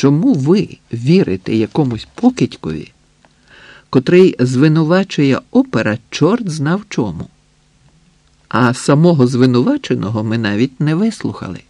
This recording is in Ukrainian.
чому ви вірите якомусь покидькові, котрий звинувачує опера чорт знав чому? А самого звинуваченого ми навіть не вислухали.